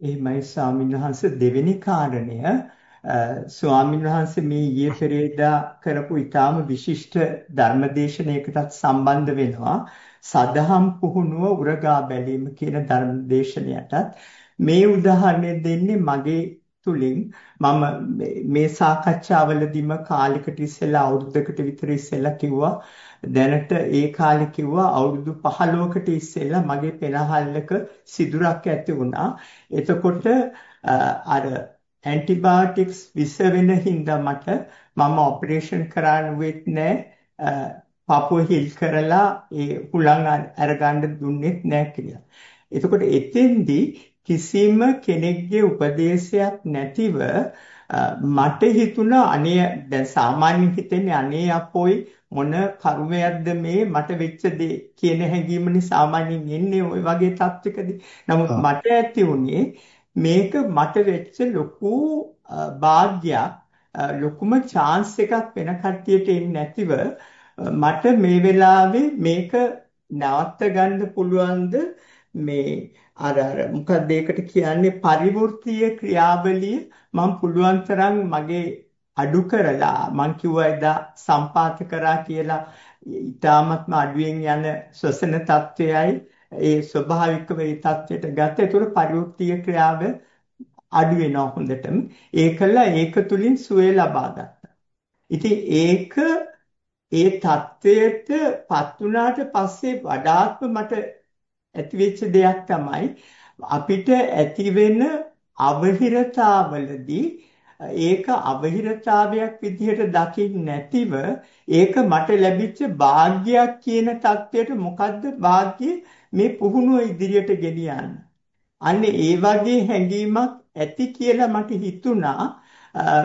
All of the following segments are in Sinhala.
එහෙමයි ස්වාමීන් වහන්සේ. දෙවෙනි කාරණය ස්වාමීන් වහන්සේ මේ ඊයේ පෙරේදා කරපු ඊටාම විශිෂ්ට ධර්මදේශනයකටත් සම්බන්ධ වෙනවා. සදහම් පුහුණුව උරගා බැලීම කියන ධර්මදේශනයටත්. මේ උදාහරණය දෙන්නේ මගේ තුලින් මම මේ සාකච්ඡාවලදීම කාලයකට ඉස්සෙල්ලා අවුරුද්දකට විතර ඉස්සෙල්ලා කිව්වා දැනට ඒ කාලේ කිව්වා අවුරුදු 15කට ඉස්සෙල්ලා මගේ පෙනහල්ලක සිදුරක් ඇති වුණා. එතකොට අර ඇන්ටිබයොටික්ස් විස වෙන හින්දා මට මම ඔපරේෂන් කරන්නෙත් නෑ පපුව හිල් කරලා ඒ හුලං අරගන්න දුන්නෙත් නෑ කියලා. එතකොට එතෙන්දී කිසිම කෙනෙක්ගේ උපදේශයක් නැතිව මට හිතුණා අනේ දැන් සාමාන්‍යයෙන් හිතෙන්නේ අනේ අපෝයි මොන කර්මයක්ද මේ? මට වෙච්ච දේ කියන හැඟීමනේ සාමාන්‍යයෙන් එන්නේ ওই වගේ තත්ත්වකදී. නමුත් මට ඇති උනේ මේක මට වෙච්ච ලොකු භාග්යක් ලොකුම chance එකක් වෙන කට්ටියට එන්නේ නැතිව මට මේ වෙලාවේ මේක නවත්ත ගන්න පුළුවන්ද මේ අර අර මොකක්ද ඒකට කියන්නේ පරිවෘත්තීය ක්‍රියාවලිය මම පුළුවන් තරම් මගේ අඩු කරලා මං කිව්වා එදා සම්පාත කරා කියලා ඊටාත්ම අඩුවෙන් යන ශ්වසන තත්වයයි ඒ ස්වභාවිකව ඒ தත්වයට ගත්ත. ඒතකොට පරිවෘත්තීය ක්‍රියාව අඩු වෙනවා හොඳටම. ඒකලා ඒක තුලින් සුවය ලබා ගත්තා. ඉතින් ඒක ඒ தත්වයටපත් වුණාට පස්සේ වඩාත්ම මට ඇතිවෙච්ච දෙයක් තමයි අපිට ඇති වෙන අවහිරතාවලදී ඒක අවහිරතාවයක් විදිහට දකින්න නැතිව ඒක මට ලැබිච්ච වාග්යක් කියන தත්වයට මොකද්ද වාග්ය මේ පුහුණුව ඉදිරියට ගෙනියන්න. අන්න ඒ වගේ හැඟීමක් ඇති කියලා මට හිතුණා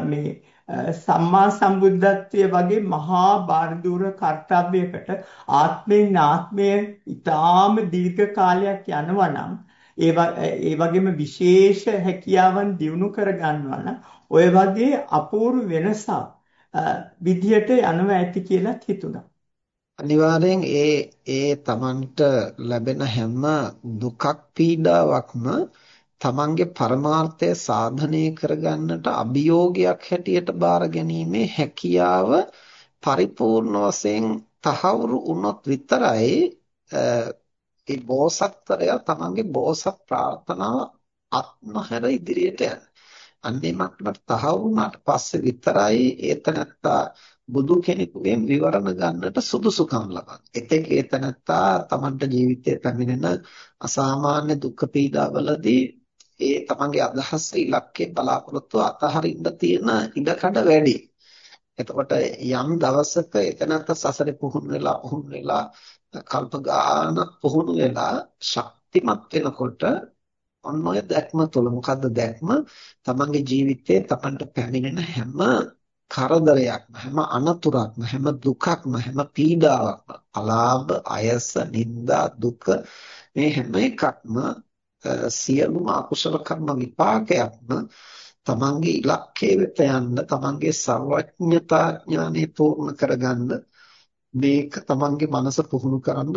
මේ සම්මා සම්බුද්ධත්වයේ වගේ මහා බාරදූර කර්තව්‍යයකට ආත්මෙන් ආත්මය ඊටාම දීර්ඝ කාලයක් යනවා නම් ඒ වගේම විශේෂ හැකියාවන් දිනු කර ගන්නවා නම් ඔය වගේ අපූර්ව වෙනසක් විදියට යනවා ඇති කියලා හිතුණා. අනිවාර්යෙන් ඒ ඒ තමන්ට ලැබෙන හැම දුකක් පීඩාවක්ම තමන්ගේ පරමාර්ථය සාධනය කරගන්නට අභියෝගයක් හැටියට බාර ගැනීමේ හැකියාව පරිපූර්ණ වශයෙන් තහවුරු වුණොත් විතරයි ඒ බෝසත්තරයා තමන්ගේ බෝසත් ප්‍රාර්ථනාව අත්මහැර ඉදිරියට යන්නේ. අන්නේ මට්ටමට තහවුරු වුණාට පස්සේ විතරයි ඒතනත්තා බුදු කෙනෙකුගෙන් විවරණ ගන්නට සුදුසුකම් ලබන්නේ. එතෙක් ඒතනත්තා තමන්ට ජීවිතයේ පැමිණෙන අසාමාන්‍ය දුක් පීඩාවලදී ඒ තමන්ගේ අදහස් ඉලක්කේ බලාපොරොත්තු අතහරින්න තියෙන ඉඩකඩ වැඩි. එතකොට යම් දවසක එතනත්ත සසරේ පුහුණු වෙලා පුහුණු වෙලා කල්ප ගාන පුහුණු වෙලා ශක්තිමත් වෙනකොට ඔන්න ඔය දැක්ම තුළ මොකද්ද දැක්ම තමන්ගේ ජීවිතයේ තමන්ට පැමිණෙන හැම කරදරයක්ම හැම අනතුරක්ම හැම දුකක්ම හැම පීඩාවක්ම අලාභ අයස නිന്ദා දුක මේ හැම එකක්ම සියලුම අකුසල කර්ම විපාකයක්ම තමන්ගේ ඉලක්කයේ වෙත යන්න තමන්ගේ සර්වඥතා ඥානෙ පූර්ණ කරගන්න මේක තමන්ගේ මනස පුහුණු කරන්න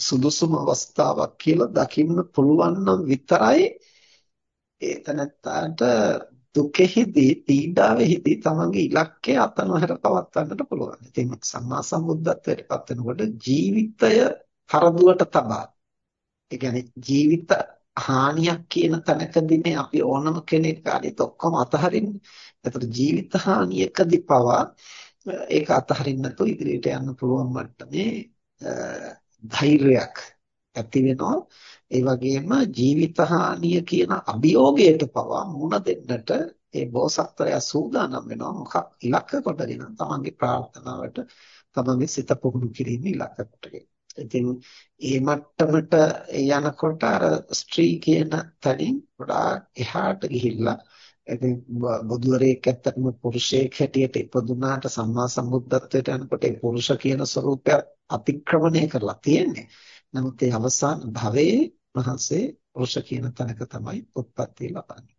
සුදුසුම අවස්ථාවක් කියලා දකින්න පුළුවන් නම් විතරයි ඒතනත්තාට දුකෙහිදී පීඩාවෙහිදී තමන්ගේ ඉලක්කය අතනොහැර පවත්වන්නට පුළුවන්. ඉතින් සම්මා සම්බුද්ධත්වයට පත් වෙනකොට ජීවිතය කරදුවට තබා. ඒ කියන්නේ ජීවිත හානියක් කියන තැනකදී අපි ඕනම කෙනෙක් අනිත් ඔක්කොම අතහරින්නේ. එතකොට ජීවිත හානියකදී පවා ඒක අතහරින්න නැතුව ඉදිරියට යන්න පුළුවන් මට්ටමේ ධෛර්යයක් ඇති වෙනවා. ඒ වගේම ජීවිත හානිය කියන අභියෝගයට පවා මුහුණ දෙන්නට ඒ බෝසත්වයා සූදානම් වෙනවා මොකක් ඉලක්ක කොටගෙන තමන්ගේ ප්‍රාර්ථනාවට තමන්ගේ සිත පුහුණු කිරීම ඉලක්ක කොටගෙන. ඉතින් ඒ මට්ටමට යනකොට අර ස්ත්‍රී කියන තැනින් ගොඩාක් එහාට ගිහිල්ලා ඉතින් බුදුරේක ඇත්තටම පුරුෂයෙක් හැටියට ඉපදුනාට සම්මා සම්බුද්ධත්වයට යනකොට ඒ පුරුෂ කියන ස්වરૂපය අතික්‍රමණය කරලා තියෙන්නේ. නමුත් ඒ අවසාන භවයේ මහන්සේ පුරුෂ කියන තැනක තමයි උත්පත්ති ලබන්නේ.